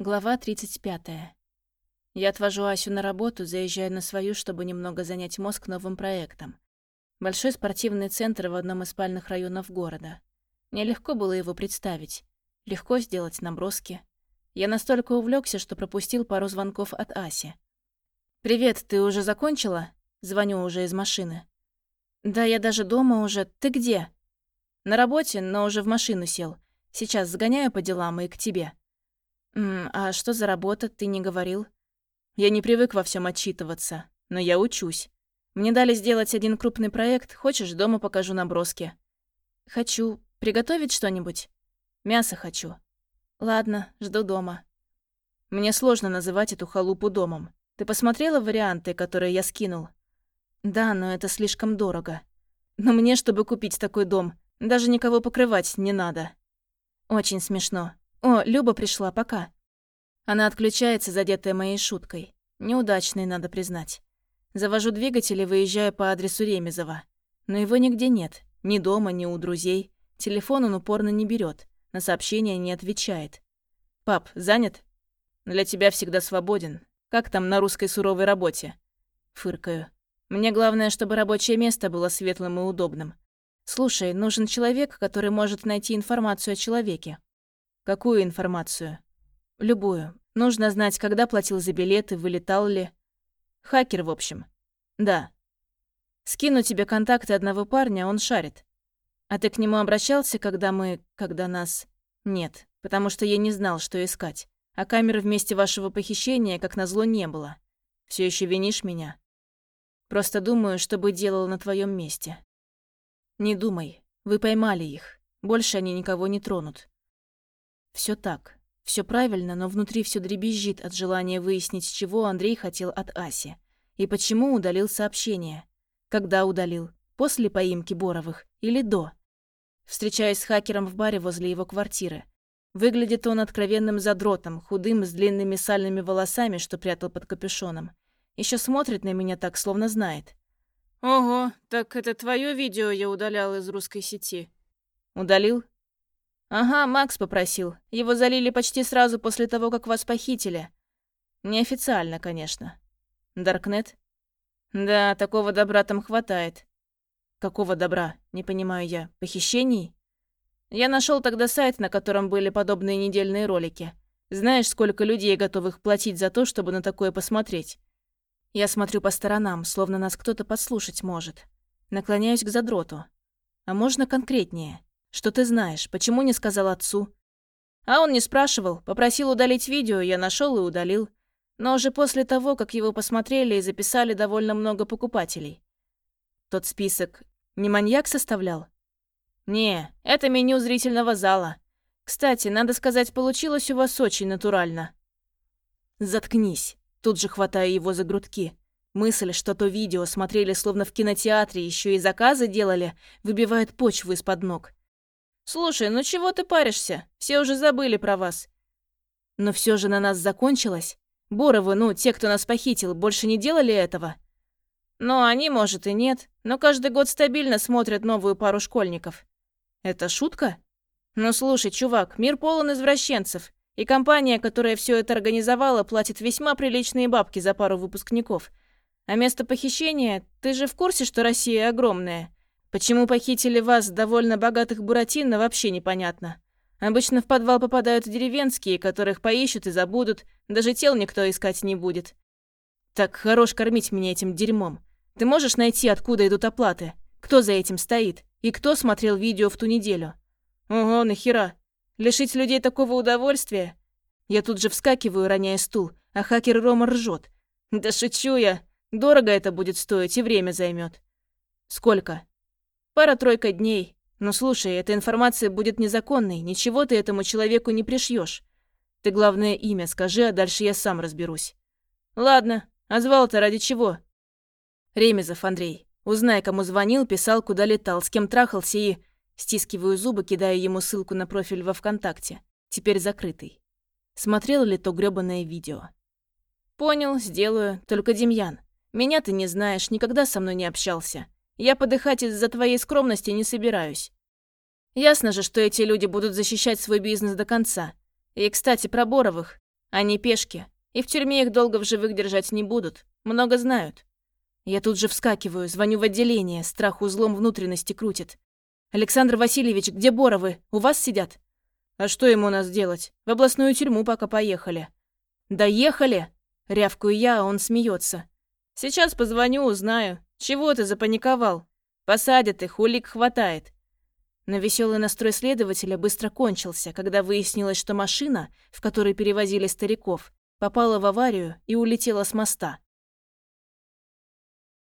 Глава 35. Я отвожу Асю на работу, заезжаю на свою, чтобы немного занять мозг новым проектом. Большой спортивный центр в одном из спальных районов города. Мне легко было его представить. Легко сделать наброски. Я настолько увлекся, что пропустил пару звонков от Аси. «Привет, ты уже закончила?» Звоню уже из машины. «Да, я даже дома уже. Ты где?» «На работе, но уже в машину сел. Сейчас сгоняю по делам и к тебе». «М а что за работа, ты не говорил?» «Я не привык во всем отчитываться, но я учусь. Мне дали сделать один крупный проект, хочешь, дома покажу наброски?» «Хочу. Приготовить что-нибудь?» «Мясо хочу». «Ладно, жду дома». «Мне сложно называть эту халупу домом. Ты посмотрела варианты, которые я скинул?» «Да, но это слишком дорого. Но мне, чтобы купить такой дом, даже никого покрывать не надо». «Очень смешно. «О, Люба пришла, пока». Она отключается, задетая моей шуткой. Неудачной, надо признать. Завожу двигатель и выезжаю по адресу Ремезова. Но его нигде нет. Ни дома, ни у друзей. Телефон он упорно не берет, На сообщения не отвечает. «Пап, занят?» «Для тебя всегда свободен. Как там на русской суровой работе?» Фыркаю. «Мне главное, чтобы рабочее место было светлым и удобным. Слушай, нужен человек, который может найти информацию о человеке. Какую информацию? Любую. Нужно знать, когда платил за билеты, вылетал ли. Хакер, в общем. Да. Скину тебе контакты одного парня, он шарит. А ты к нему обращался, когда мы... когда нас... Нет, потому что я не знал, что искать. А камеры вместе вашего похищения, как назло, не было. Все еще винишь меня? Просто думаю, что бы делал на твоем месте. Не думай. Вы поймали их. Больше они никого не тронут. Все так. Все правильно, но внутри все дребезжит от желания выяснить, чего Андрей хотел от Аси. И почему удалил сообщение. Когда удалил? После поимки Боровых или до? Встречаюсь с хакером в баре возле его квартиры. Выглядит он откровенным задротом, худым, с длинными сальными волосами, что прятал под капюшоном. Еще смотрит на меня так, словно знает. «Ого, так это твое видео я удалял из русской сети?» «Удалил? «Ага, Макс попросил. Его залили почти сразу после того, как вас похитили. Неофициально, конечно. Даркнет?» «Да, такого добра там хватает». «Какого добра? Не понимаю я. Похищений?» «Я нашел тогда сайт, на котором были подобные недельные ролики. Знаешь, сколько людей готовых платить за то, чтобы на такое посмотреть?» Я смотрю по сторонам, словно нас кто-то подслушать может. Наклоняюсь к задроту. «А можно конкретнее?» Что ты знаешь? Почему не сказал отцу? А он не спрашивал, попросил удалить видео, я нашел и удалил. Но уже после того, как его посмотрели и записали довольно много покупателей. Тот список не маньяк составлял? Не, это меню зрительного зала. Кстати, надо сказать, получилось у вас очень натурально. Заткнись. Тут же хватаю его за грудки. Мысль, что то видео смотрели словно в кинотеатре, еще и заказы делали, выбивает почву из-под ног. «Слушай, ну чего ты паришься? Все уже забыли про вас». «Но все же на нас закончилось. Боровы, ну, те, кто нас похитил, больше не делали этого?» «Ну, они, может, и нет, но каждый год стабильно смотрят новую пару школьников». «Это шутка?» «Ну, слушай, чувак, мир полон извращенцев, и компания, которая все это организовала, платит весьма приличные бабки за пару выпускников. А место похищения, ты же в курсе, что Россия огромная?» Почему похитили вас, довольно богатых буратино, вообще непонятно. Обычно в подвал попадают деревенские, которых поищут и забудут, даже тел никто искать не будет. Так хорош кормить меня этим дерьмом. Ты можешь найти, откуда идут оплаты? Кто за этим стоит? И кто смотрел видео в ту неделю? Ого, нахера? Лишить людей такого удовольствия? Я тут же вскакиваю, роняя стул, а хакер Рома ржет. Да шучу я. Дорого это будет стоить и время займет. Сколько? Пара-тройка дней. Но слушай, эта информация будет незаконной, ничего ты этому человеку не пришьешь. Ты главное имя скажи, а дальше я сам разберусь. Ладно, а звал-то ради чего? Ремезов Андрей. Узнай, кому звонил, писал, куда летал, с кем трахался и... Стискиваю зубы, кидая ему ссылку на профиль во ВКонтакте. Теперь закрытый. Смотрел ли то грёбаное видео? Понял, сделаю. Только, Демьян, меня ты не знаешь, никогда со мной не общался. Я подыхать из-за твоей скромности не собираюсь. Ясно же, что эти люди будут защищать свой бизнес до конца. И, кстати, про Боровых. Они пешки, и в тюрьме их долго в живых держать не будут. Много знают. Я тут же вскакиваю, звоню в отделение, страх узлом внутренности крутит. «Александр Васильевич, где Боровы? У вас сидят?» «А что ему нас делать? В областную тюрьму пока поехали». «Доехали?» — рявкаю я, а он смеется. «Сейчас позвоню, узнаю. Чего ты запаниковал? Посадят их, улик хватает». Но веселый настрой следователя быстро кончился, когда выяснилось, что машина, в которой перевозили стариков, попала в аварию и улетела с моста.